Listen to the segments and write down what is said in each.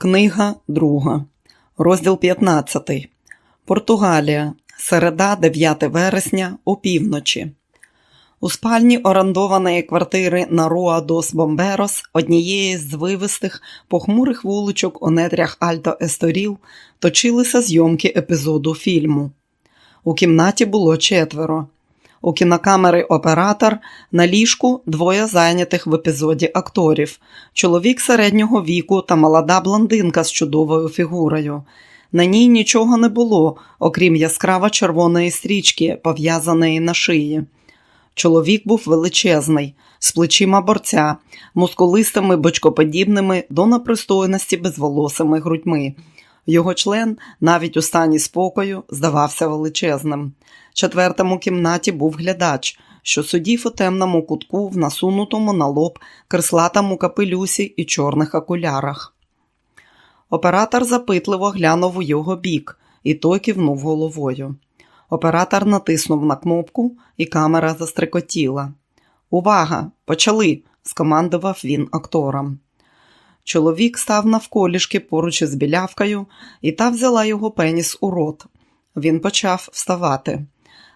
Книга 2. Розділ 15. Португалія. Середа 9 вересня опівночі. У спальні орендованої квартири на Руа дос Бомберос, однієї з звивистих похмурих вуличок у нетрях Альто Есторіл, точилися зйомки епізоду фільму. У кімнаті було четверо. У кінокамери оператор на ліжку двоє зайнятих в епізоді акторів: чоловік середнього віку та молода блондинка з чудовою фігурою. На ній нічого не було, окрім яскраво червоної стрічки, пов'язаної на шиї. Чоловік був величезний, з плечима борця, мускулистими бочкоподібними до непристойності безволосими грудьми. Його член, навіть у стані спокою, здавався величезним. В четвертому кімнаті був глядач, що сидів у темному кутку в насунутому на лоб крислатому капелюсі і чорних окулярах. Оператор запитливо глянув у його бік, і той кивнув головою. Оператор натиснув на кнопку, і камера застрикотіла. Увага! Почали! скомандував він акторам. Чоловік став навколішки поруч із білявкою, і та взяла його пеніс у рот. Він почав вставати.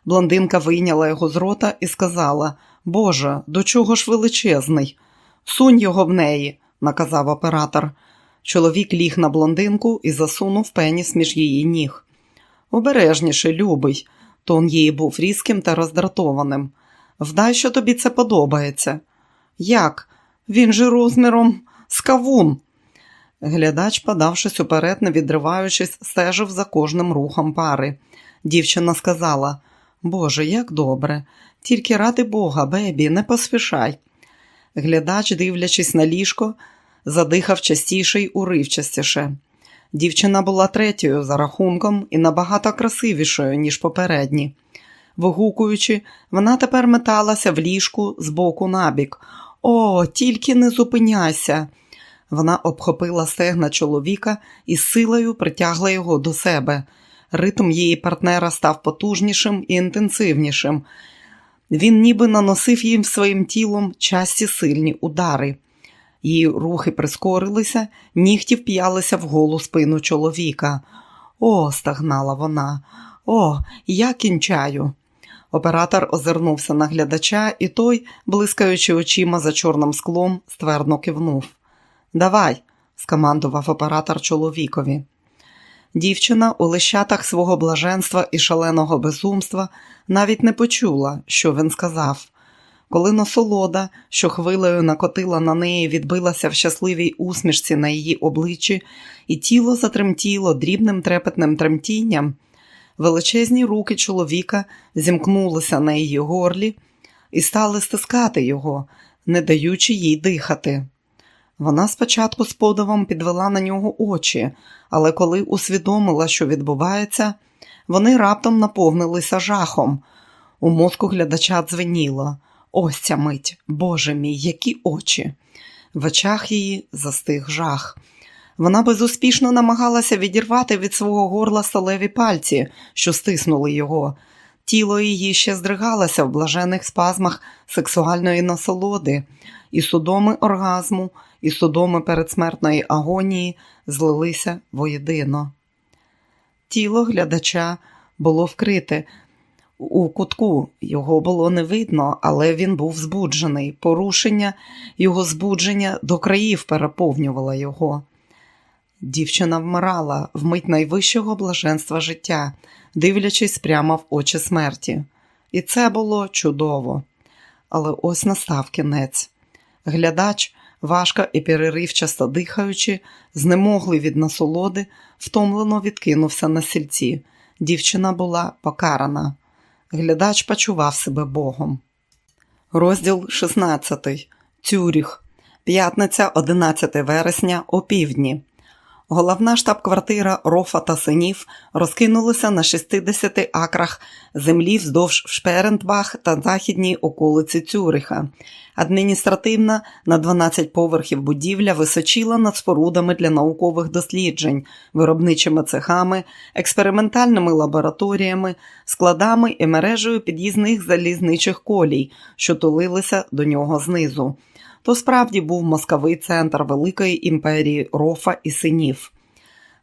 Блондинка вийняла його з рота і сказала: Боже, до чого ж величезний? Сунь його в неї, наказав оператор. Чоловік ліг на блондинку і засунув пеніс між її ніг. Обережніше, любий, тон її був різким та роздратованим. Вдай, що тобі це подобається. Як? Він же розміром скавун. Глядач, подавшись уперед, не відриваючись, стежив за кожним рухом пари. Дівчина сказала: Боже, як добре, тільки ради Бога, бебі, не поспішай. Глядач, дивлячись на ліжко, задихав частіше й уривчастіше. Дівчина була третьою за рахунком і набагато красивішою, ніж попередні. Вигукуючи, вона тепер металася в ліжку з боку набік. О, тільки не зупиняйся. Вона обхопила стегна чоловіка і силою притягла його до себе. Ритм її партнера став потужнішим і інтенсивнішим. Він ніби наносив їм своїм тілом часті сильні удари. Її рухи прискорилися, нігті вп'ялися в голу спину чоловіка. О, стагнала вона. О, я кінчаю. Оператор озирнувся на глядача, і той, блискаючи очима за чорним склом, ствердно кивнув. Давай, скомандував оператор чоловікові. Дівчина у лищатах свого блаженства і шаленого безумства навіть не почула, що він сказав. Коли насолода, що хвилею накотила на неї, відбилася в щасливій усмішці на її обличчі, і тіло затремтіло дрібним трепетним тремтінням, величезні руки чоловіка зімкнулися на її горлі і стали стискати його, не даючи їй дихати. Вона спочатку з подивом підвела на нього очі, але коли усвідомила, що відбувається, вони раптом наповнилися жахом. У мозку глядача дзвеніло. Ось ця мить, Боже мій, які очі! В очах її застиг жах. Вона безуспішно намагалася відірвати від свого горла сталеві пальці, що стиснули його. Тіло її ще здригалося в блажених спазмах сексуальної насолоди, і судоми оргазму, і судоми передсмертної агонії злилися воєдино. Тіло глядача було вкрите у кутку, його було не видно, але він був збуджений. Порушення його збудження до країв переповнювало його. Дівчина вмирала в мить найвищого блаженства життя, дивлячись прямо в очі смерті. І це було чудово. Але ось настав кінець. Глядач, важко і переривчасто дихаючи, знемоглий від насолоди, втомлено відкинувся на сільці. Дівчина була покарана. Глядач почував себе Богом. Розділ 16. Цюріх. П'ятниця 11 вересня опівдні. Головна штаб-квартира Рофа та синів розкинулася на 60 акрах землі вздовж Шперентбах та західній околиці Цюриха. Адміністративна на 12 поверхів будівля височила над спорудами для наукових досліджень, виробничими цехами, експериментальними лабораторіями, складами і мережею під'їзних залізничих колій, що тулилися до нього знизу. То справді був московий центр великої імперії рофа і синів.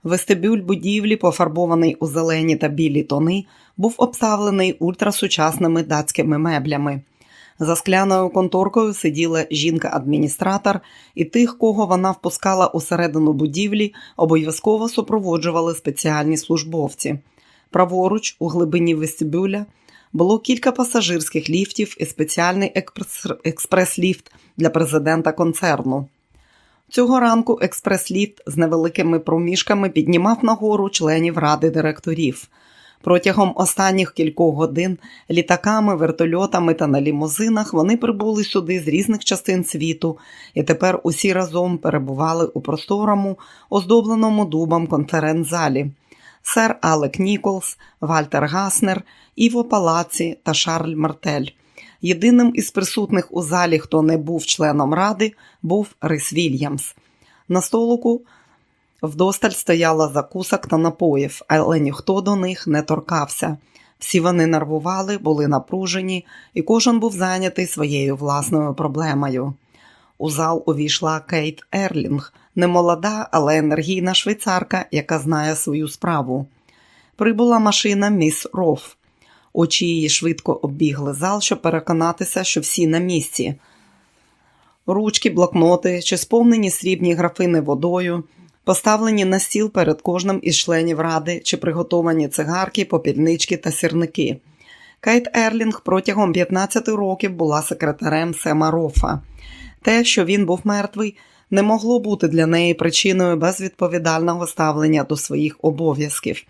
Вестибюль будівлі, пофарбований у зелені та білі тони, був обставлений ультрасучасними датськими меблями. За скляною конторкою сиділа жінка-адміністратор, і тих, кого вона впускала усередину будівлі, обов'язково супроводжували спеціальні службовці. Праворуч, у глибині вестибюля, було кілька пасажирських ліфтів і спеціальний експрес-ліфт для президента концерну. Цього ранку експрес-ліфт з невеликими проміжками піднімав нагору членів ради директорів. Протягом останніх кількох годин літаками, вертольотами та на лімузинах вони прибули сюди з різних частин світу і тепер усі разом перебували у просторому, оздобленому дубом конференц-залі. Сер Алек Ніколс, Вальтер Гаснер, Іво Палаці та Шарль Мартель. Єдиним із присутних у залі, хто не був членом ради, був Рис Вільямс. На столику вдосталь стояла закусок та напоїв, але ніхто до них не торкався. Всі вони нервували, були напружені, і кожен був зайнятий своєю власною проблемою. У зал увійшла Кейт Ерлінг, немолода, але енергійна швейцарка, яка знає свою справу. Прибула машина міс Роф. Очі її швидко оббігли зал, щоб переконатися, що всі на місці. Ручки, блокноти чи сповнені срібні графини водою, поставлені на стіл перед кожним із членів ради чи приготовані цигарки, попільнички та сірники. Кейт Ерлінг протягом 15 років була секретарем Сема Рофа. Те, що він був мертвий, не могло бути для неї причиною безвідповідального ставлення до своїх обов'язків.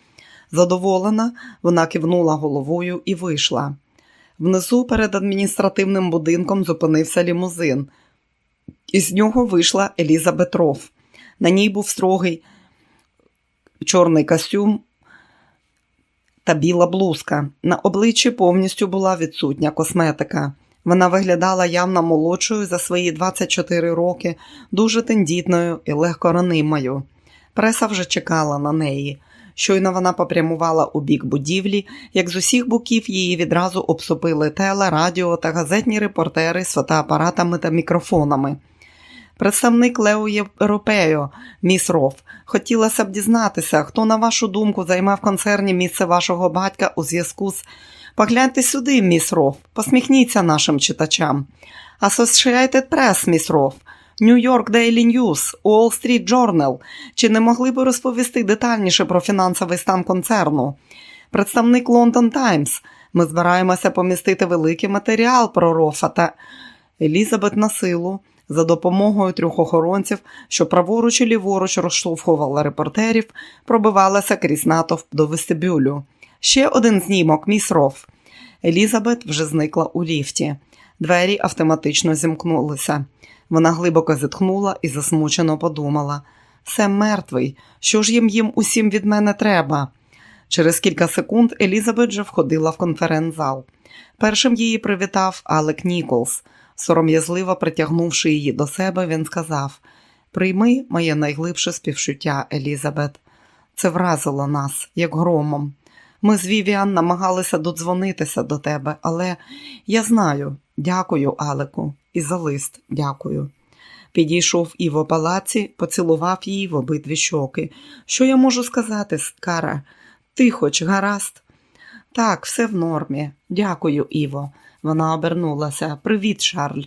Задоволена, вона кивнула головою і вийшла. Внизу перед адміністративним будинком зупинився лімузин. Із нього вийшла Елізабет Роф. На ній був строгий чорний костюм та біла блузка. На обличчі повністю була відсутня косметика. Вона виглядала явно молодшою за свої 24 роки, дуже тендітною і легко ранимою. Преса вже чекала на неї. Щойно вона попрямувала у бік будівлі, як з усіх боків її відразу обсупили теле, радіо та газетні репортери з фотоапаратами та мікрофонами. Представник Лео Європео, міс Роф, хотілося б дізнатися, хто, на вашу думку, займав концерні місце вашого батька у зв'язку з Погляньте сюди, міс Роф, посміхніться нашим читачам. Associated Press, міс Роф, New York Daily News, Wall Street Journal. Чи не могли б розповісти детальніше про фінансовий стан концерну? Представник London Times. Ми збираємося помістити великий матеріал про Рофа та Елізабет на силу. За допомогою трьох охоронців, що праворуч і ліворуч розштовхувала репортерів, пробивалася крізь натовп до вестибюлю. Ще один знімок, міс Роф. Елізабет вже зникла у ліфті. Двері автоматично зімкнулися. Вона глибоко зітхнула і засмучено подумала: Сем мертвий, що ж їм їм усім від мене треба? Через кілька секунд Елізабет вже входила в конференц-зал. Першим її привітав Алек Ніколс. Сором'язливо притягнувши її до себе, він сказав: Прийми моє найглибше співчуття, Елізабет. Це вразило нас, як громом. Ми з Вівіан намагалися додзвонитися до тебе, але я знаю, дякую, Алеку, і за лист дякую. Підійшов Іво палаці, поцілував її в обидві щоки. Що я можу сказати, Скара? Ти хоч гаразд? Так, все в нормі. Дякую, Іво. Вона обернулася. Привіт, Шарль.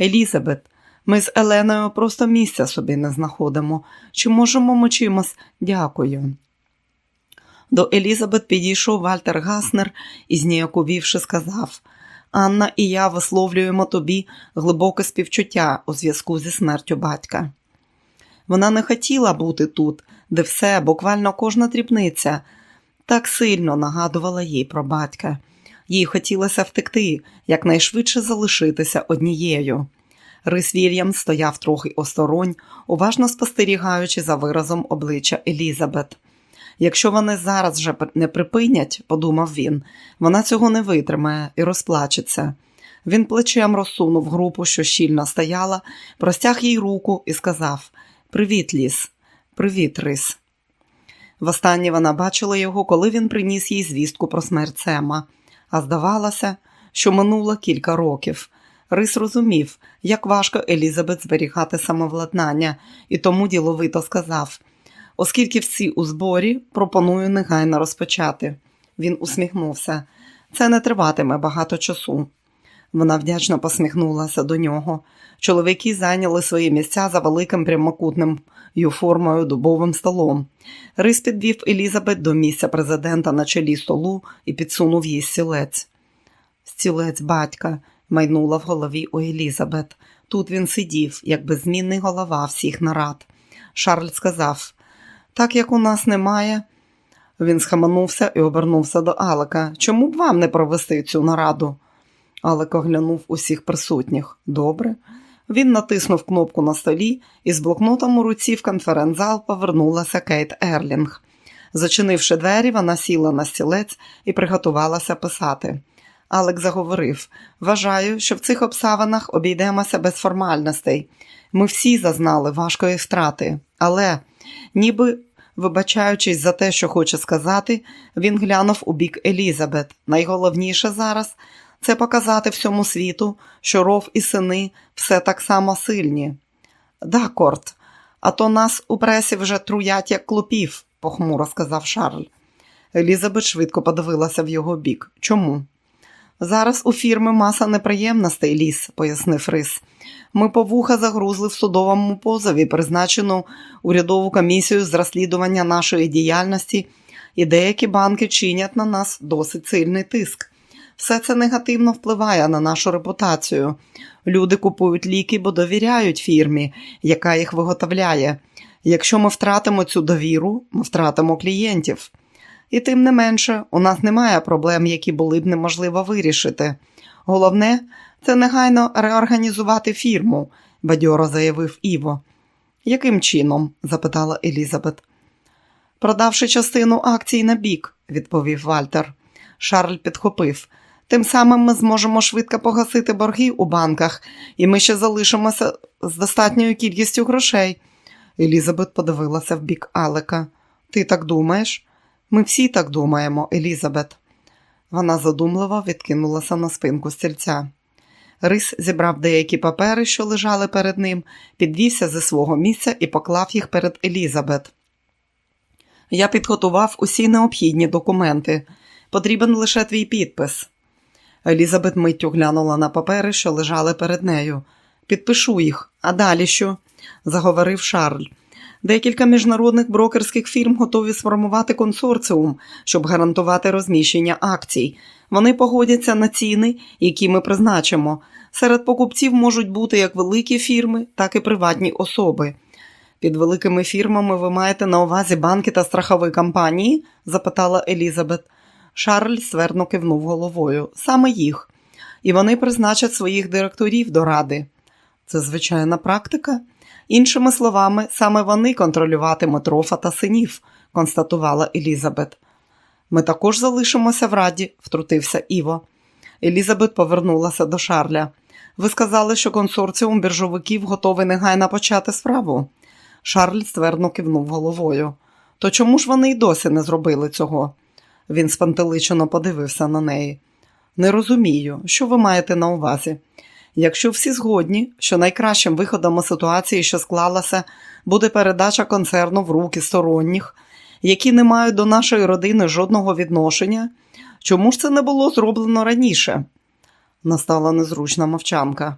Елізабет, ми з Еленою просто місця собі не знаходимо. Чи можемо ми чимось? Дякую. До Елізабет підійшов Вальтер Гаснер і, зніяковівши, сказав Анна і я висловлюємо тобі глибоке співчуття у зв'язку зі смертю батька. Вона не хотіла бути тут, де все, буквально кожна дрібниця, так сильно нагадувала їй про батька. Їй хотілося втекти, якнайшвидше залишитися однією. Рис Вільям стояв трохи осторонь, уважно спостерігаючи за виразом обличчя Елізабет. Якщо вони зараз вже не припинять, подумав він, вона цього не витримає і розплачеться. Він плечем розсунув групу, що щільно стояла, простяг їй руку і сказав Привіт, ліс, привіт, рис. Востаннє вона бачила його, коли він приніс їй звістку про смерть Сема, а здавалося, що минуло кілька років. Рис розумів, як важко Елізабет зберігати самовладнання, і тому діловито сказав: оскільки всі у зборі, пропоную негайно розпочати. Він усміхнувся. Це не триватиме багато часу. Вона вдячно посміхнулася до нього. Чоловіки зайняли свої місця за великим прямокутним формою дубовим столом. Рис підвів Елізабет до місця президента на чолі столу і підсунув їй стілець. Стілець батька майнула в голові у Елізабет. Тут він сидів, як беззмінний голова всіх нарад. Шарль сказав: так як у нас немає. Він схаменувся і обернувся до Алека. Чому б вам не провести цю нараду? Алек оглянув усіх присутніх. Добре. Він натиснув кнопку на столі і з блокнотом у руці в конференц-зал повернулася Кейт Ерлінг. Зачинивши двері, вона сіла на стілець і приготувалася писати. Алек заговорив: Вважаю, що в цих обставинах обійдемося без формальностей. Ми всі зазнали важкої втрати, але, ніби вибачаючись за те, що хоче сказати, він глянув у бік Елізабет. Найголовніше зараз це показати всьому світу, що ров і сини все так само сильні. Да, Корт, а то нас у пресі вже труять, як клопів, похмуро сказав Шарль. Елізабет швидко подивилася в його бік. Чому? Зараз у фірми маса неприємностей ліс, пояснив Рис. Ми по вуха загрузли в судовому позові, призначену урядову комісію з розслідування нашої діяльності, і деякі банки чинять на нас досить сильний тиск. Все це негативно впливає на нашу репутацію. Люди купують ліки, бо довіряють фірмі, яка їх виготовляє. Якщо ми втратимо цю довіру, ми втратимо клієнтів. І тим не менше, у нас немає проблем, які були б неможливо вирішити. Головне, це негайно реорганізувати фірму, бадьоро заявив Іво. Яким чином? запитала Елізабет. Продавши частину акцій на бік, відповів Вальтер. Шарль підхопив. Тим самим ми зможемо швидко погасити борги у банках, і ми ще залишимося з достатньою кількістю грошей. Елізабет подивилася в бік Алека. Ти так думаєш? Ми всі так думаємо, Елізабет. Вона задумливо відкинулася на спинку стільця. Рис зібрав деякі папери, що лежали перед ним, підвівся зі свого місця і поклав їх перед Елізабет. Я підготував усі необхідні документи. Потрібен лише твій підпис. Елізабет миттю глянула на папери, що лежали перед нею. Підпишу їх, а далі що? заговорив Шарль. Декілька міжнародних брокерських фірм готові сформувати консорціум, щоб гарантувати розміщення акцій. Вони погодяться на ціни, які ми призначимо. Серед покупців можуть бути як великі фірми, так і приватні особи. Під великими фірмами ви маєте на увазі банки та страхові компанії? запитала Елізабет. Шарль свердно кивнув головою. Саме їх. І вони призначать своїх директорів до ради. Це звичайна практика. Іншими словами, саме вони контролюватимуть рофа та синів, констатувала Елізабет. Ми також залишимося в раді, втрутився Іво. Елізабет повернулася до Шарля. Ви сказали, що консорціум біржовиків готовий негайно почати справу. Шарль ствердно кивнув головою. То чому ж вони й досі не зробили цього? Він спантеличено подивився на неї. Не розумію, що ви маєте на увазі. Якщо всі згодні, що найкращим виходом у ситуації, що склалася, буде передача концерну в руки сторонніх, які не мають до нашої родини жодного відношення, чому ж це не було зроблено раніше? Настала незручна мовчанка.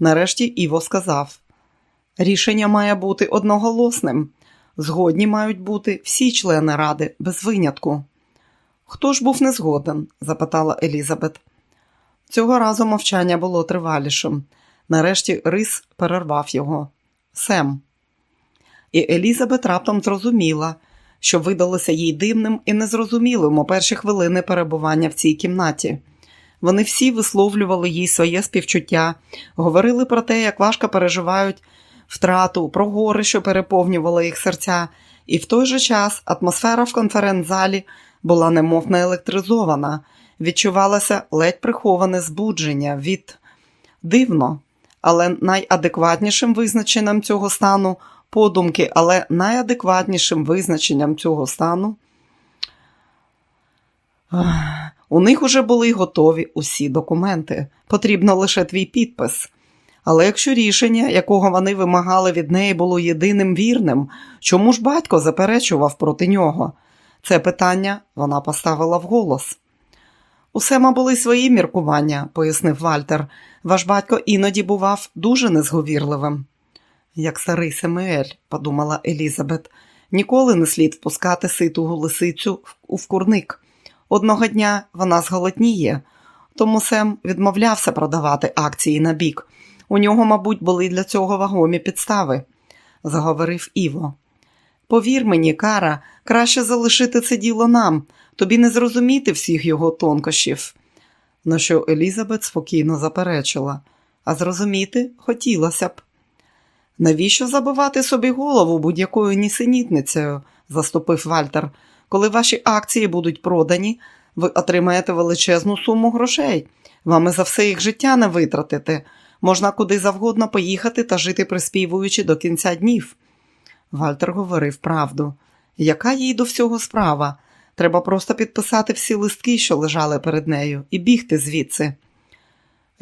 Нарешті Іво сказав: рішення має бути одноголосним. Згодні мають бути всі члени ради без винятку. Хто ж був не згоден? запитала Елізабет. Цього разу мовчання було тривалішим. Нарешті Рис перервав його. Сем. І Елізабет раптом зрозуміла, що видалося їй дивним і незрозумілим у перші хвилини перебування в цій кімнаті. Вони всі висловлювали їй своє співчуття, говорили про те, як важко переживають втрату, про гори, що переповнювали їх серця, і в той же час атмосфера в конференц-залі була немов наелектризована, відчувалося ледь приховане збудження від дивно, але найадекватнішим визначенням цього стану подумки, але найадекватнішим визначенням цього стану У них уже були готові усі документи. Потрібно лише твій підпис. Але якщо рішення, якого вони вимагали від неї, було єдиним вірним, чому ж батько заперечував проти нього? Це питання вона поставила вголос. У Сема були свої міркування, пояснив Вальтер. Ваш батько іноді бував дуже незговірливим. Як старий Семуель, подумала Елізабет, ніколи не слід впускати ситу лисицю у вкурник. Одного дня вона зголодніє, тому Сем відмовлявся продавати акції на бік. У нього, мабуть, були для цього вагомі підстави, заговорив Іво. Повір мені, Кара, краще залишити це діло нам, тобі не зрозуміти всіх його тонкощів. На що Елізабет спокійно заперечила, а зрозуміти хотілося б. Навіщо забивати собі голову будь-якою нісенітницею, заступив Вальтер. Коли ваші акції будуть продані, ви отримаєте величезну суму грошей. Вами за все їх життя не витратити. Можна куди завгодно поїхати та жити приспівуючи до кінця днів. Вальтер говорив правду. Яка їй до всього справа? Треба просто підписати всі листки, що лежали перед нею, і бігти звідси.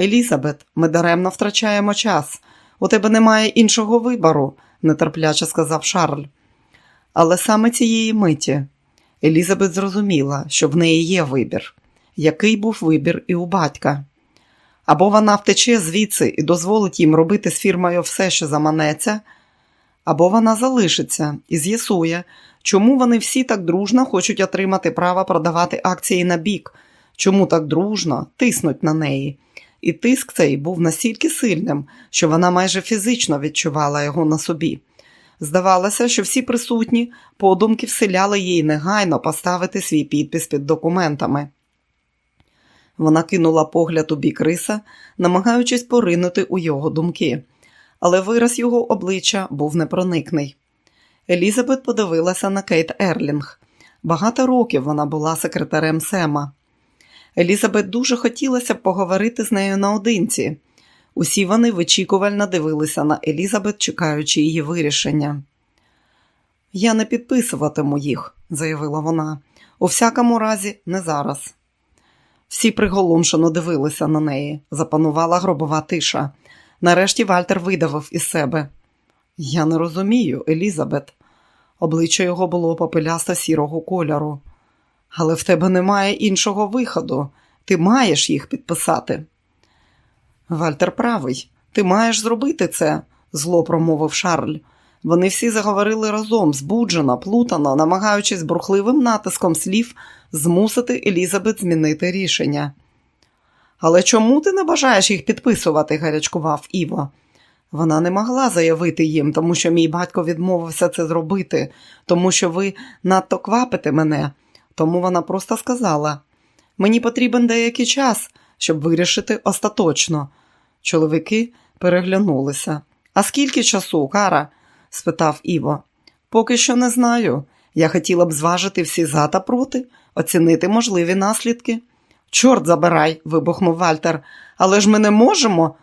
Елізабет, ми даремно втрачаємо час. У тебе немає іншого вибору, нетерпляче сказав Шарль. Але саме цієї миті Елізабет зрозуміла, що в неї є вибір. Який був вибір і у батька? Або вона втече звідси і дозволить їм робити з фірмою все, що заманеться, або вона залишиться і з'ясує, чому вони всі так дружно хочуть отримати право продавати акції на бік, чому так дружно тиснуть на неї. І тиск цей був настільки сильним, що вона майже фізично відчувала його на собі. Здавалося, що всі присутні подумки вселяли їй негайно поставити свій підпис під документами. Вона кинула погляд у бік Риса, намагаючись поринути у його думки, але вираз його обличчя був непроникний. Елізабет подивилася на Кейт Ерлінг. Багато років вона була секретарем Сема. Елізабет дуже хотілося б поговорити з нею наодинці. Усі вони вичікувально дивилися на Елізабет, чекаючи її вирішення. Я не підписуватиму їх, заявила вона. У всякому разі, не зараз. Всі приголомшено дивилися на неї. Запанувала гробова тиша. Нарешті Вальтер видавив із себе. Я не розумію, Елізабет. Обличчя його було попелясто сірого кольору. Але в тебе немає іншого виходу. Ти маєш їх підписати. Вальтер правий, ти маєш зробити це, зло промовив Шарль. Вони всі заговорили разом, збуджено, плутано, намагаючись бурхливим натиском слів змусити Елізабет змінити рішення. Але чому ти не бажаєш їх підписувати? гарячкував Іво. Вона не могла заявити їм, тому що мій батько відмовився це зробити, тому що ви надто квапите мене. Тому вона просто сказала: мені потрібен деякий час, щоб вирішити остаточно. Чоловіки переглянулися. А скільки часу, Кара? спитав Іво. Поки що не знаю. Я хотіла б зважити всі за та проти, оцінити можливі наслідки. Чорт забирай, вибухнув Вальтер. Але ж ми не можемо.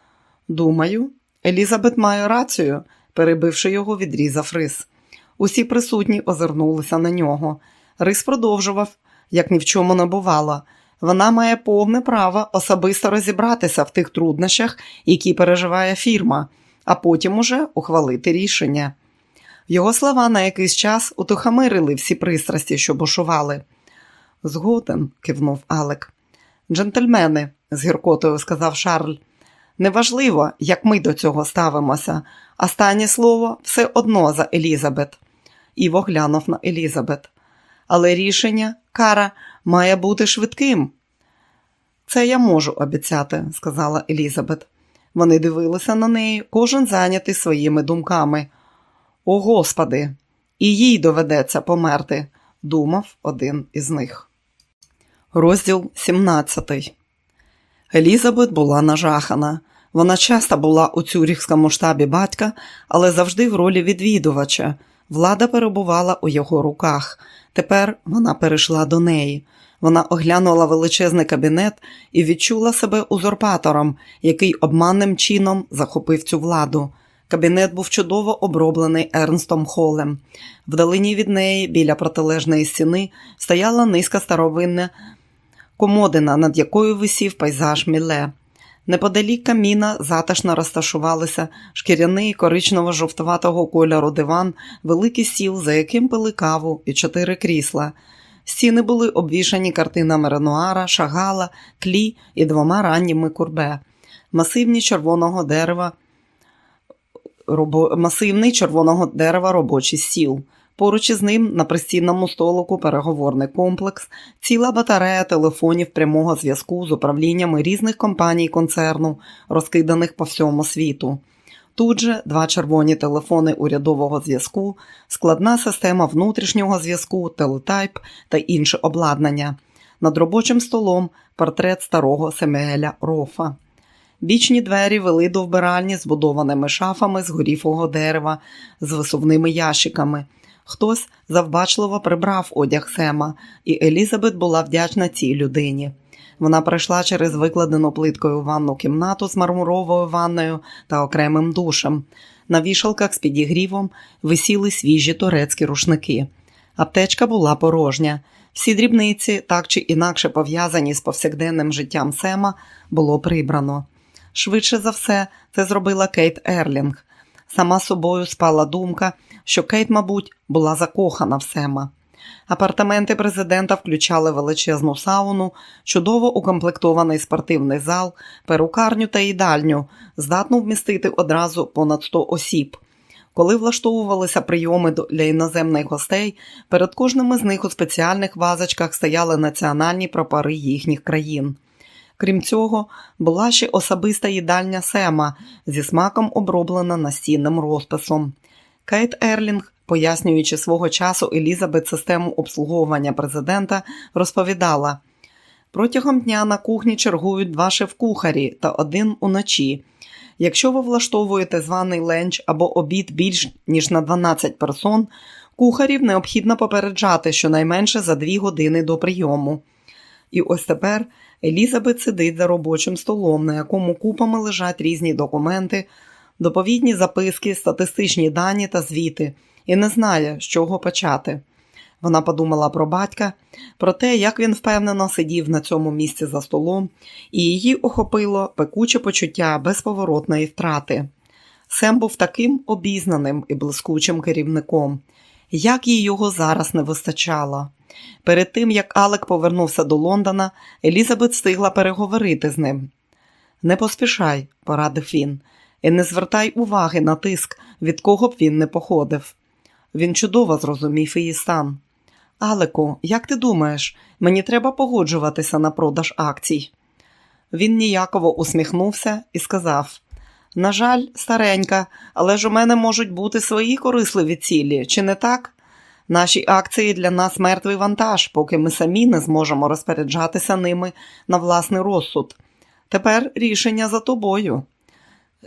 Думаю, Елізабет має рацію, перебивши його, відрізав рис. Усі присутні озирнулися на нього. Рис продовжував, як ні в чому не бувало. Вона має повне право особисто розібратися в тих труднощах, які переживає фірма, а потім уже ухвалити рішення. Його слова на якийсь час утихомирили всі пристрасті, що бушували. Згоден, кивнув Алек. Джентльмени, з гіркотою сказав Шарль. Неважливо, як ми до цього ставимося. Останнє слово все одно за Елізабет. Іво глянув на Елізабет. Але рішення, кара, має бути швидким. Це я можу обіцяти, сказала Елізабет. Вони дивилися на неї, кожен зайнятий своїми думками. О Господи, і їй доведеться померти, думав один із них. Розділ 17 Елізабет була нажахана. Вона часто була у цюріхському штабі батька, але завжди в ролі відвідувача. Влада перебувала у його руках. Тепер вона перейшла до неї. Вона оглянула величезний кабінет і відчула себе узурпатором, який обманним чином захопив цю владу. Кабінет був чудово оброблений Ернстом Холем. Вдалині від неї, біля протилежної стіни, стояла низька старовинна комодина, над якою висів пейзаж міле. Неподалік каміна затишно розташувалися шкіряний коричнево-жовтуватого кольору диван, великий стіл, за яким пили каву і чотири крісла. Стіни були обвішані картинами Ренуара, Шагала, Клі і двома ранніми курбе. Масивні червоного дерева, робо... масивний червоного дерева робочий стіл. Поруч із ним на пристінному столику переговорний комплекс, ціла батарея телефонів прямого зв'язку з управліннями різних компаній концерну, розкиданих по всьому світу. Тут же два червоні телефони урядового зв'язку, складна система внутрішнього зв'язку, телетайп та інше обладнання. Над робочим столом портрет старого Семееля Рофа. Бічні двері вели до вбиральні збудованими шафами з горіфового дерева, з висувними ящиками. Хтось завбачливо прибрав одяг Сема, і Елізабет була вдячна цій людині. Вона пройшла через викладену плиткою ванну кімнату з мармуровою ванною та окремим душем. На вішалках з підігрівом висіли свіжі турецькі рушники. Аптечка була порожня. Всі дрібниці, так чи інакше пов'язані з повсякденним життям Сема, було прибрано. Швидше за все, це зробила Кейт Ерлінг. Сама собою спала думка, що Кейт, мабуть, була закохана в Сема. Апартаменти президента включали величезну сауну, чудово укомплектований спортивний зал, перукарню та їдальню, здатну вмістити одразу понад 100 осіб. Коли влаштовувалися прийоми для іноземних гостей, перед кожним із них у спеціальних вазочках стояли національні прапори їхніх країн. Крім цього, була ще особиста їдальня Сема зі смаком оброблена настінним розписом. Кейт Ерлінг, пояснюючи свого часу Елізабет систему обслуговування президента, розповідала: протягом дня на кухні чергують два шеф-кухарі та один уночі. Якщо ви влаштовуєте званий ленч або обід більш ніж на 12 персон, кухарів необхідно попереджати щонайменше за дві години до прийому. І ось тепер Елізабет сидить за робочим столом, на якому купами лежать різні документи, доповідні записки, статистичні дані та звіти, і не знає, з чого почати. Вона подумала про батька, про те, як він впевнено сидів на цьому місці за столом, і її охопило пекуче почуття безповоротної втрати. Сем був таким обізнаним і блискучим керівником, як їй його зараз не вистачало. Перед тим, як Алек повернувся до Лондона, Елізабет встигла переговорити з ним. Не поспішай, порадив він, і не звертай уваги на тиск, від кого б він не походив. Він чудово зрозумів її стан. Алеку, як ти думаєш, мені треба погоджуватися на продаж акцій? Він ніяково усміхнувся і сказав: На жаль, старенька, але ж у мене можуть бути свої корисливі цілі, чи не так? Наші акції для нас мертвий вантаж, поки ми самі не зможемо розпоряджатися ними на власний розсуд. Тепер рішення за тобою.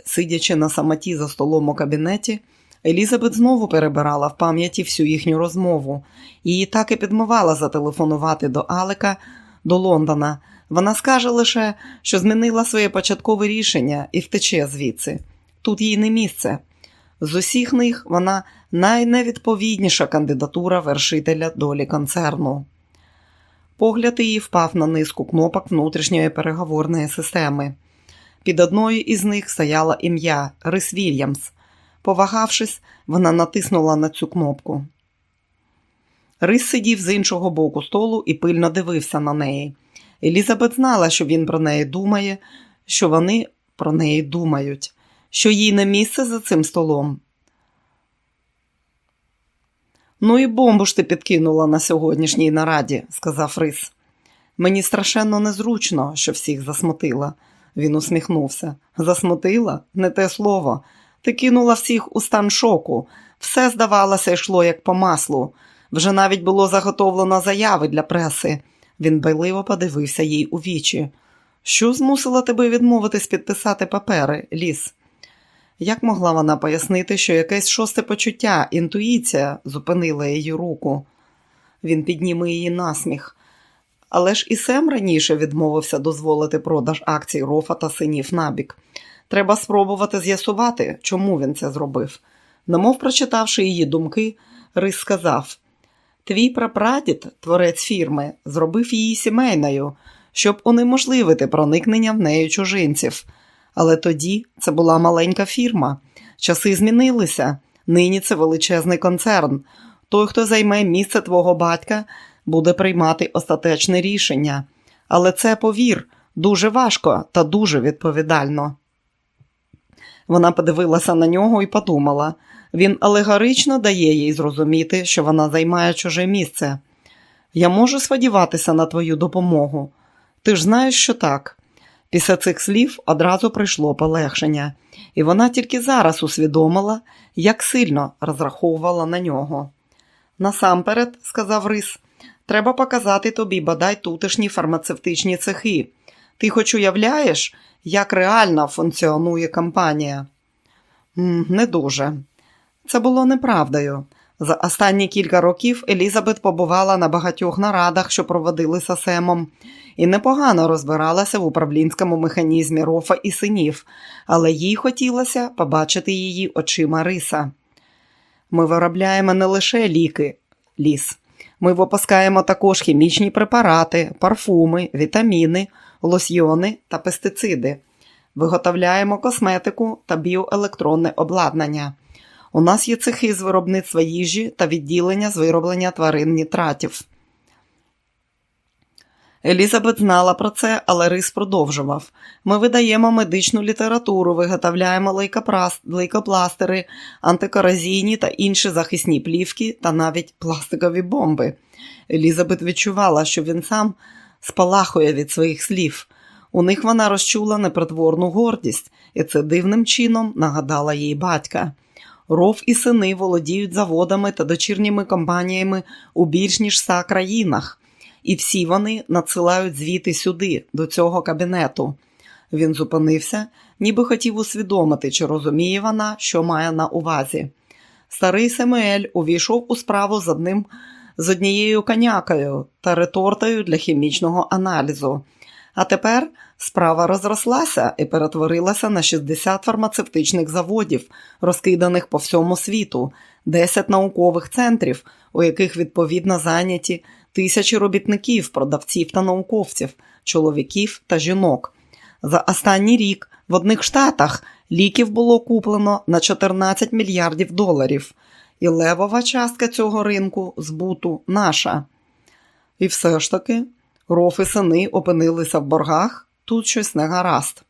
Сидячи на самоті за столом у кабінеті, Елізабет знову перебирала в пам'яті всю їхню розмову. Її так і підмивала зателефонувати до Алека до Лондона. Вона скаже лише, що змінила своє початкове рішення і втече звідси. Тут їй не місце. З усіх них вона найневідповідніша кандидатура вершителя долі концерну. Погляд її впав на низку кнопок внутрішньої переговорної системи. Під одною із них стояло ім'я Рис Вільямс. Повагавшись, вона натиснула на цю кнопку. Рис сидів з іншого боку столу і пильно дивився на неї. Елізабет знала, що він про неї думає, що вони про неї думають, що їй не місце за цим столом. Ну і бомбу ж ти підкинула на сьогоднішній нараді, сказав Рис. Мені страшенно незручно, що всіх засмутила. Він усміхнувся. Засмутила? Не те слово. Ти кинула всіх у стан шоку. Все, здавалося, йшло як по маслу. Вже навіть було заготовлено заяви для преси. Він байливо подивився їй у вічі. Що змусило тебе відмовитись підписати папери, ліс? Як могла вона пояснити, що якесь шосте почуття, інтуїція зупинила її руку? Він підніме її насміх. Але ж і Сем раніше відмовився дозволити продаж акцій рофа та синів набік. Треба спробувати з'ясувати, чому він це зробив. Немов прочитавши її думки, Рис сказав: Твій прапрадід, творець фірми, зробив її сімейною. щоб унеможливити проникнення в неї чужинців. Але тоді це була маленька фірма. Часи змінилися. Нині це величезний концерн. Той, хто займе місце твого батька, буде приймати остаточне рішення. Але це, повір, дуже важко та дуже відповідально. Вона подивилася на нього і подумала він алегорично дає їй зрозуміти, що вона займає чуже місце. Я можу сподіватися на твою допомогу. Ти ж знаєш, що так. Після цих слів одразу прийшло полегшення, і вона тільки зараз усвідомила, як сильно розраховувала на нього. Насамперед, сказав Рис, треба показати тобі бодай тутешні фармацевтичні цехи. Ти хоч уявляєш, як реально функціонує компанія? Не дуже. Це було неправдою. За останні кілька років Елізабет побувала на багатьох нарадах, що проводилися Семом, і непогано розбиралася в управлінському механізмі рофа і синів, але їй хотілося побачити її очима риса. Ми виробляємо не лише ліки, ліс. Ми випускаємо також хімічні препарати, парфуми, вітаміни, лосьйони та пестициди. Виготовляємо косметику та біоелектронне обладнання. У нас є цехи з виробництва їжі та відділення з вироблення тварин нітратів. Елізабет знала про це, але Рис продовжував. Ми видаємо медичну літературу, виготовляємо лейкопластери, антикоразійні та інші захисні плівки та навіть пластикові бомби. Елізабет відчувала, що він сам спалахує від своїх слів. У них вона розчула непритворну гордість, і це дивним чином нагадала їй батька. Ров і сини володіють заводами та дочірніми компаніями у більш ніж ста країнах, і всі вони надсилають звіти сюди, до цього кабінету. Він зупинився, ніби хотів усвідомити, чи розуміє вона, що має на увазі. Старий Семуель увійшов у справу з одним з однією конякою та ретортою для хімічного аналізу. А тепер справа розрослася і перетворилася на 60 фармацевтичних заводів, розкиданих по всьому світу, 10 наукових центрів, у яких відповідно зайняті тисячі робітників, продавців та науковців, чоловіків та жінок. За останній рік в одних штатах ліків було куплено на 14 мільярдів доларів, і левова частка цього ринку збуту наша. І все ж таки. Роф і сини опинилися в боргах, тут щось не гаразд.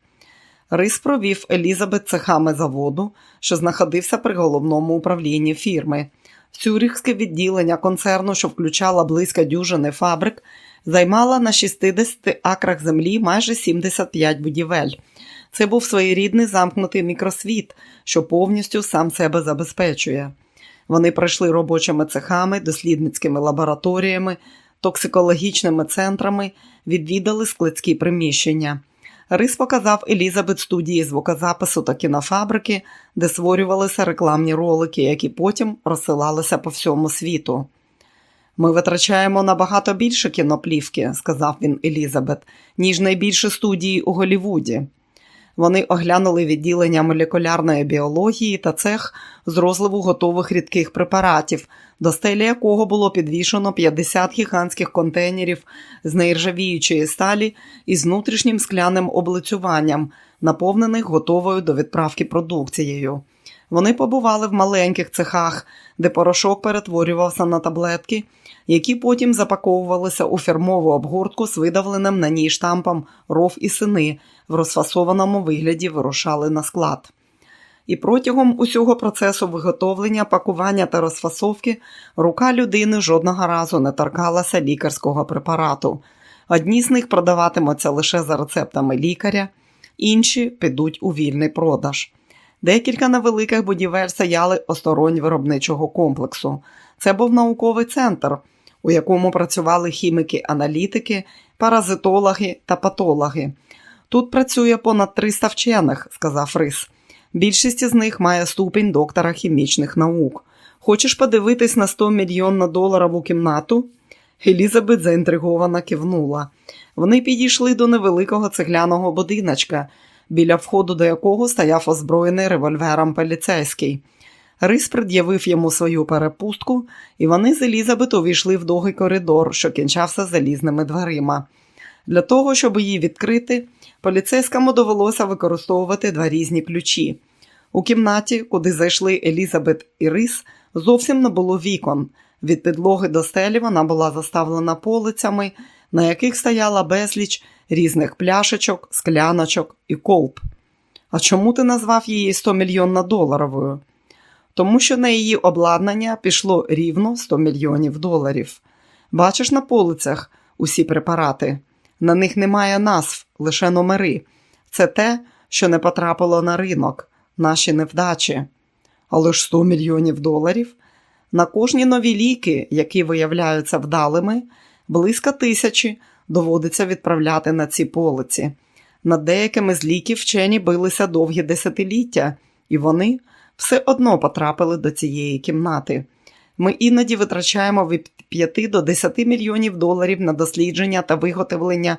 Рис провів Елізабет цехами заводу, що знаходився при головному управлінні фірми. Цюріхське відділення концерну, що включало близько дюжини фабрик, займало на 60 акрах землі майже 75 будівель. Це був своєрідний замкнутий мікросвіт, що повністю сам себе забезпечує. Вони пройшли робочими цехами, дослідницькими лабораторіями, токсикологічними центрами, відвідали складські приміщення. Рис показав Елізабет студії звукозапису та кінофабрики, де створювалися рекламні ролики, які потім розсилалися по всьому світу. Ми витрачаємо набагато більше кіноплівки, сказав він Елізабет, ніж найбільше студії у Голівуді. Вони оглянули відділення молекулярної біології та цех з розливу готових рідких препаратів, до стелі якого було підвішено 50 гігантських контейнерів з нержавіючої сталі із внутрішнім скляним облицюванням, наповнених готовою до відправки продукцією. Вони побували в маленьких цехах, де порошок перетворювався на таблетки, які потім запаковувалися у фірмову обгортку з видавленим на ній штампом ров і сини, в розфасованому вигляді вирушали на склад. І протягом усього процесу виготовлення, пакування та розфасовки рука людини жодного разу не торкалася лікарського препарату. Одні з них продаватимуться лише за рецептами лікаря, інші підуть у вільний продаж. Декілька невеликих будівель стояли осторонь виробничого комплексу. Це був науковий центр, у якому працювали хіміки-аналітики, паразитологи та патологи. Тут працює понад 300 вчених, сказав Рис. Більшість з них має ступінь доктора хімічних наук. Хочеш подивитись на 100 мільйонна доларову кімнату? Елізабет заінтриговано кивнула. Вони підійшли до невеликого цегляного будиночка, біля входу до якого стояв озброєний револьвером поліцейський. Рис пред'явив йому свою перепустку, і вони з Елізабет увійшли в довгий коридор, що кінчався залізними дверима. Для того, щоб її відкрити, поліцейському довелося використовувати два різні ключі. У кімнаті, куди зайшли Елізабет і Рис, зовсім не було вікон. Від підлоги до стелі вона була заставлена полицями, на яких стояла безліч різних пляшечок, скляночок і колб. А чому ти назвав її 100 мільйонна доларовою? Тому що на її обладнання пішло рівно 100 мільйонів доларів. Бачиш на полицях усі препарати. На них немає назв, лише номери. Це те, що не потрапило на ринок, наші невдачі. Але ж 100 мільйонів доларів. На кожні нові ліки, які виявляються вдалими, близько тисячі доводиться відправляти на ці полиці. Над деякими з ліків вчені билися довгі десятиліття, і вони все одно потрапили до цієї кімнати. Ми іноді витрачаємо від 5 до 10 мільйонів доларів на дослідження та виготовлення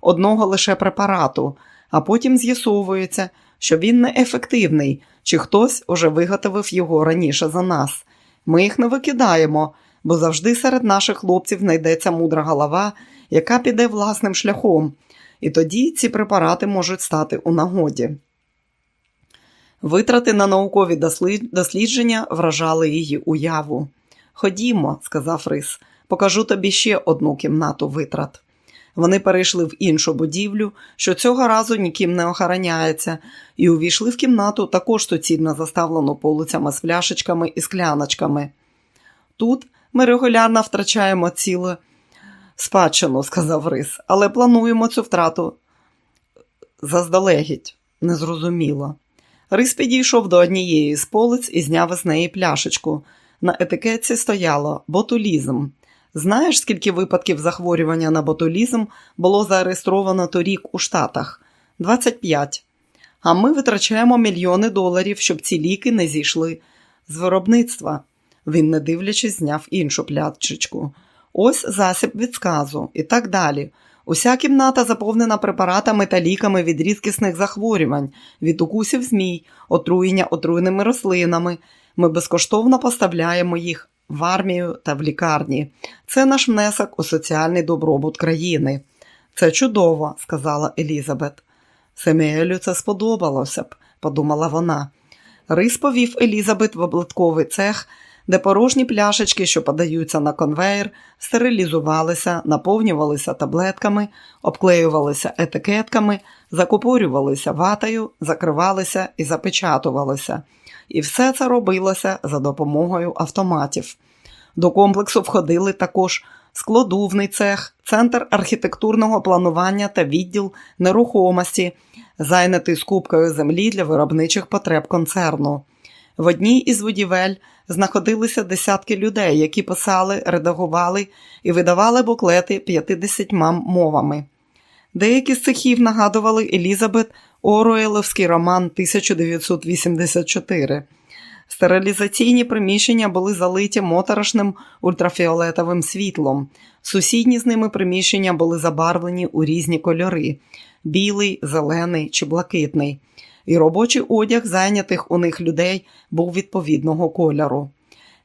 одного лише препарату, а потім з'ясовується, що він неефективний, чи хтось уже виготовив його раніше за нас. Ми їх не викидаємо, бо завжди серед наших хлопців знайдеться мудра голова, яка піде власним шляхом, і тоді ці препарати можуть стати у нагоді. Витрати на наукові дослідження вражали її уяву. Ходімо, сказав Рис, покажу тобі ще одну кімнату витрат. Вони перейшли в іншу будівлю, що цього разу ніким не охороняється, і увійшли в кімнату також суцільно заставлену полицями з пляшечками і скляночками. Тут ми регулярно втрачаємо ціле спадщину, сказав Рис, але плануємо цю втрату заздалегідь, незрозуміло. Рис підійшов до однієї з полиць і зняв із неї пляшечку. На етикетці стояло ботулізм. Знаєш, скільки випадків захворювання на ботулізм було зареєстровано торік у Штатах? 25. А ми витрачаємо мільйони доларів, щоб ці ліки не зійшли з виробництва. Він, не дивлячись, зняв іншу плячечку. Ось засіб від сказу і так далі. Уся кімната заповнена препаратами та ліками від рідкісних захворювань, від укусів змій, отруєння отруєними рослинами. Ми безкоштовно поставляємо їх в армію та в лікарні. Це наш внесок у соціальний добробут країни. Це чудово, сказала Елізабет. Семіелю це сподобалося б, подумала вона. Рис повів Елізабет в облитковий цех, де порожні пляшечки, що подаються на конвейер, стерилізувалися, наповнювалися таблетками, обклеювалися етикетками, закупорювалися ватою, закривалися і запечатувалися. І все це робилося за допомогою автоматів. До комплексу входили також складувний цех, центр архітектурного планування та відділ нерухомості, зайнятий скупкою землі для виробничих потреб концерну. В одній із будівель знаходилися десятки людей, які писали, редагували і видавали буклети 50 мовами. Деякі з цехів нагадували Елізабет Оруеловський роман 1984. Стерилізаційні приміщення були залиті моторошним ультрафіолетовим світлом. Сусідні з ними приміщення були забарвлені у різні кольори білий, зелений чи блакитний і робочий одяг зайнятих у них людей був відповідного кольору.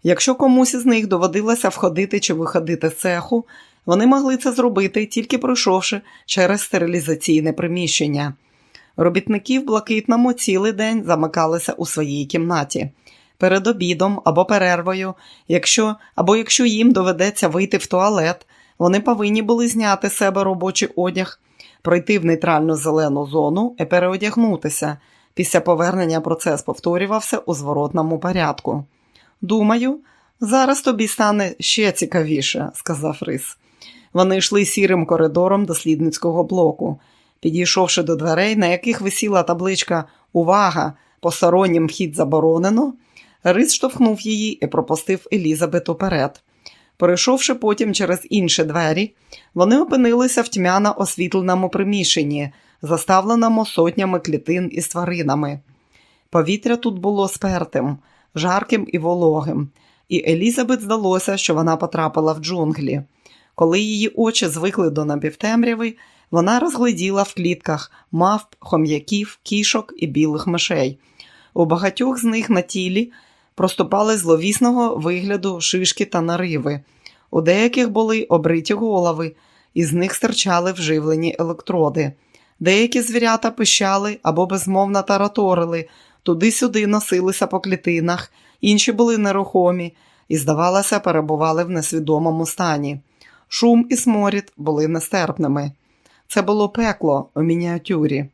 Якщо комусь із них доводилося входити чи виходити з цеху, вони могли це зробити, тільки пройшовши через стерилізаційне приміщення. Робітники в блакитному цілий день замикалися у своїй кімнаті. Перед обідом або перервою, якщо або якщо їм доведеться вийти в туалет, вони повинні були зняти з себе робочий одяг, пройти в нейтральну зелену зону і переодягнутися. Після повернення процес повторювався у зворотному порядку. Думаю, зараз тобі стане ще цікавіше, сказав Рис. Вони йшли сірим коридором дослідницького блоку. Підійшовши до дверей, на яких висіла табличка Увага! Постороннім вхід заборонено, Рис штовхнув її і пропустив Елізабет уперед. Перейшовши потім через інші двері, вони опинилися в тьмяно освітленому приміщенні, заставленому сотнями клітин із тваринами. Повітря тут було спертим, жарким і вологим, і Елізабет здалося, що вона потрапила в джунглі. Коли її очі звикли до напівтемряви, вона розгляділа в клітках мавп, хом'яків, кішок і білих мишей. У багатьох з них на тілі проступали зловісного вигляду шишки та нариви. У деяких були обриті голови, із них стирчали вживлені електроди. Деякі звірята пищали або безмовно тараторили, туди-сюди носилися по клітинах, інші були нерухомі і, здавалося, перебували в несвідомому стані. Шум і сморід були нестерпними. Це було пекло у мініатюрі.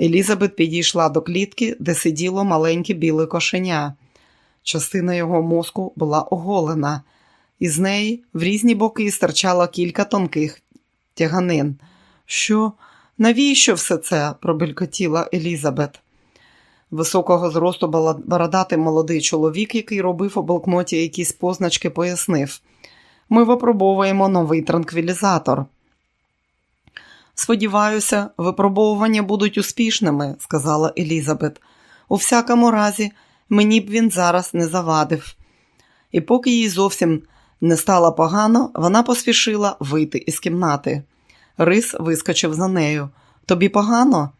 Елізабет підійшла до клітки, де сиділо маленьке біле кошеня. Частина його мозку була оголена, із неї в різні боки стирчало кілька тонких тяганин. Що, навіщо все це? пробелькотіла Елізабет. Високого зросту бородатий молодий чоловік, який робив у блокноті якісь позначки, пояснив. Ми випробовуємо новий транквілізатор. Сподіваюся, випробовування будуть успішними, сказала Елізабет. У всякому разі, мені б він зараз не завадив. І поки їй зовсім не стало погано, вона поспішила вийти із кімнати. Рис вискочив за нею. Тобі погано?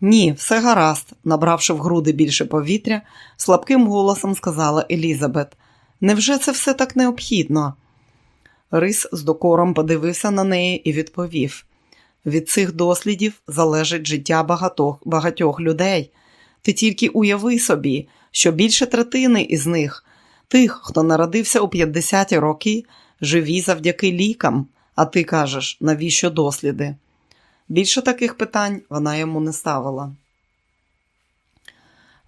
Ні, все гаразд, набравши в груди більше повітря, слабким голосом сказала Елізабет. Невже це все так необхідно? Рис з докором подивився на неї і відповів: від цих дослідів залежить життя багатьох, багатьох людей. Ти тільки уяви собі, що більше третини із них, тих, хто народився у 50-ті роки, живі завдяки лікам, а ти кажеш, навіщо досліди? Більше таких питань вона йому не ставила.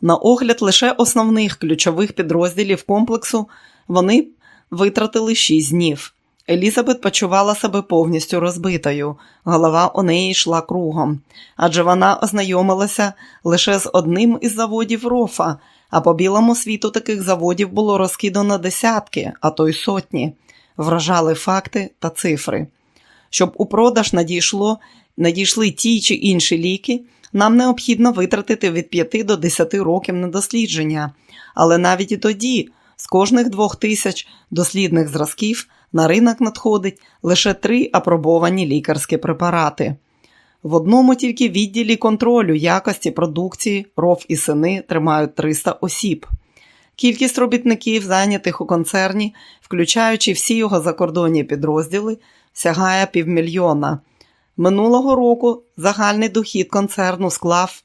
На огляд лише основних ключових підрозділів комплексу вони витратили 6 днів. Елізабет почувала себе повністю розбитою, голова у неї йшла кругом, адже вона ознайомилася лише з одним із заводів рофа, а по білому світу таких заводів було розкидано десятки, а то й сотні. Вражали факти та цифри. Щоб у продаж надійшло, надійшли ті чи інші ліки, нам необхідно витратити від 5 до 10 років на дослідження, але навіть і тоді з кожних двох тисяч дослідних зразків на ринок надходить лише три апробовані лікарські препарати. В одному тільки відділі контролю якості продукції ров і сини тримають 300 осіб. Кількість робітників, зайнятих у концерні, включаючи всі його закордонні підрозділи, сягає півмільйона. Минулого року загальний дохід концерну склав.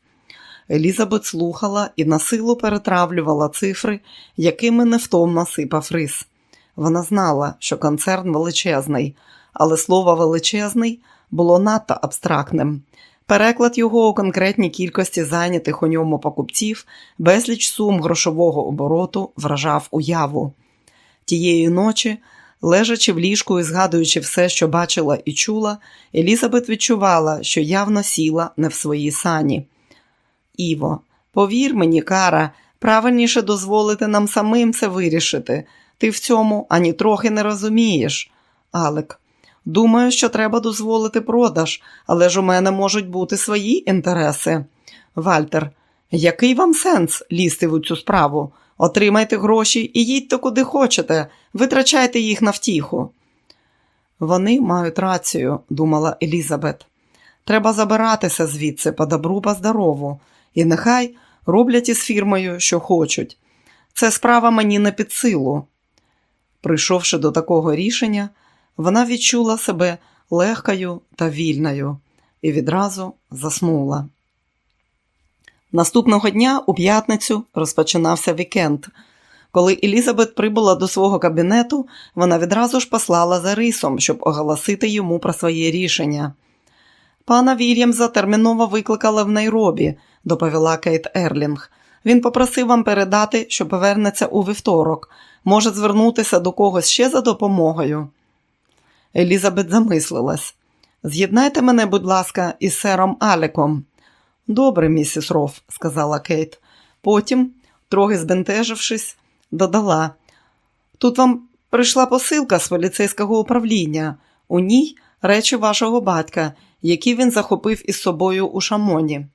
Елізабет слухала і на силу перетравлювала цифри, якими невтомно сипав рис. Вона знала, що концерн величезний, але слово величезний було надто абстрактним. Переклад його у конкретній кількості зайнятих у ньому покупців, безліч сум грошового обороту вражав уяву. Тієї ночі, лежачи в ліжку і згадуючи все, що бачила і чула, Елізабет відчувала, що явно сіла не в своїй сані. Іво, повір мені, Кара, правильніше дозволити нам самим це вирішити. Ти в цьому ані трохи не розумієш. Алек, думаю, що треба дозволити продаж, але ж у мене можуть бути свої інтереси. Вальтер, який вам сенс лізти в цю справу? Отримайте гроші і їдьте куди хочете, витрачайте їх на втіху. Вони мають рацію, думала Елізабет. Треба забиратися звідси по добру, по здорову, і нехай роблять із фірмою, що хочуть. Це справа мені не під силу. Прийшовши до такого рішення, вона відчула себе легкою та вільною і відразу заснула. Наступного дня у п'ятницю розпочинався вікенд. Коли Елізабет прибула до свого кабінету, вона відразу ж послала за Рисом, щоб оголосити йому про своє рішення. Пана Вільямза терміново викликали в Найробі, доповіла Кейт Ерлінг. Він попросив вам передати, що повернеться у вівторок, може звернутися до когось ще за допомогою. Елізабет замислилась. З'єднайте мене, будь ласка, із сером Аліком. Добре, місіс Роф, сказала Кейт. Потім, трохи збентежившись, додала. Тут вам прийшла посилка з поліцейського управління. У ній речі вашого батька, які він захопив із собою у шамоні.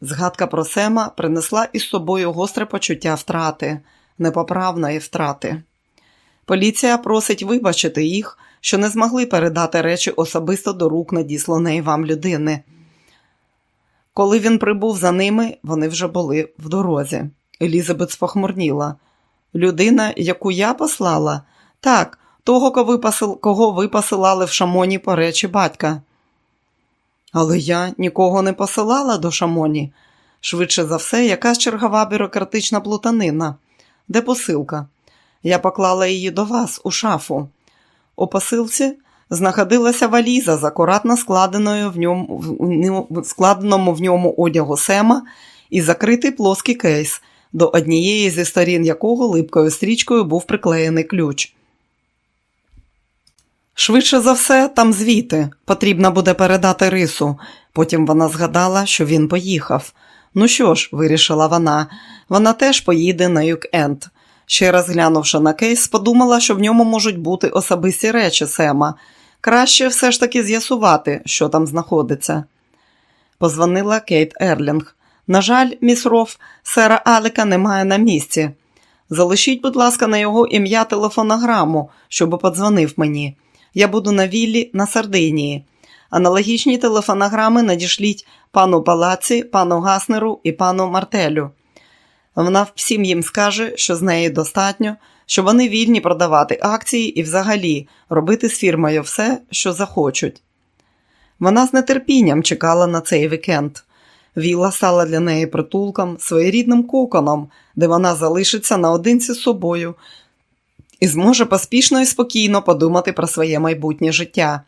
Згадка про Сема принесла із собою гостре почуття втрати, непоправної втрати. Поліція просить вибачити їх, що не змогли передати речі особисто до рук надісланої вам людини. Коли він прибув за ними, вони вже були в дорозі. Елізабет спохмурніла. Людина, яку я послала? Так, того, кого ви посилали в шамоні по речі батька. Але я нікого не посилала до шамоні. Швидше за все, якась чергова бюрократична плутанина. Де посилка? Я поклала її до вас у шафу. У посилці знаходилася валіза з акуратно складеною в ньому, складеному в ньому одягу Сема і закритий плоский кейс, до однієї зі сторін якого липкою стрічкою був приклеєний ключ. Швидше за все, там звіти. Потрібно буде передати рису. Потім вона згадала, що він поїхав. Ну що ж, вирішила вона, вона теж поїде на Юк-Енд. Ще раз глянувши на кейс, подумала, що в ньому можуть бути особисті речі Сема. Краще все ж таки з'ясувати, що там знаходиться. Позвонила Кейт Ерлінг. На жаль, міс Роф, сера Аліка немає на місці. Залишіть, будь ласка, на його ім'я телефонограму, щоб подзвонив мені. Я буду на віллі на Сардинії. Аналогічні телефонограми надішліть пану Палаці, пану Гаснеру і пану Мартелю. Вона всім їм скаже, що з неї достатньо, що вони вільні продавати акції і взагалі робити з фірмою все, що захочуть. Вона з нетерпінням чекала на цей вікенд. Вілла стала для неї притулком, своєрідним коконом, де вона залишиться наодинці з собою і зможе поспішно і спокійно подумати про своє майбутнє життя.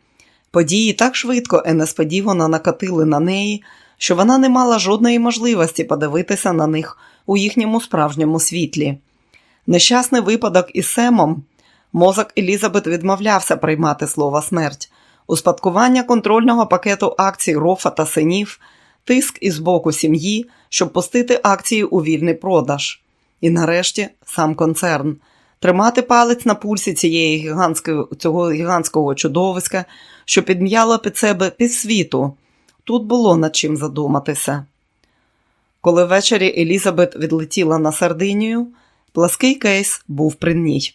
Події так швидко і несподівано накатили на неї, що вона не мала жодної можливості подивитися на них у їхньому справжньому світлі. Нещасний випадок із Семом мозок Елізабет відмовлявся приймати слово смерть, успадкування контрольного пакету акцій Рофа та синів, тиск із боку сім'ї, щоб пустити акції у вільний продаж. І нарешті сам концерн. Тримати палець на пульсі цієї гігантської, цього гігантського чудовиська, що підм'яло під себе півсвіту. Тут було над чим задуматися. Коли ввечері Елізабет відлетіла на Сардинію, плаский кейс був при ній.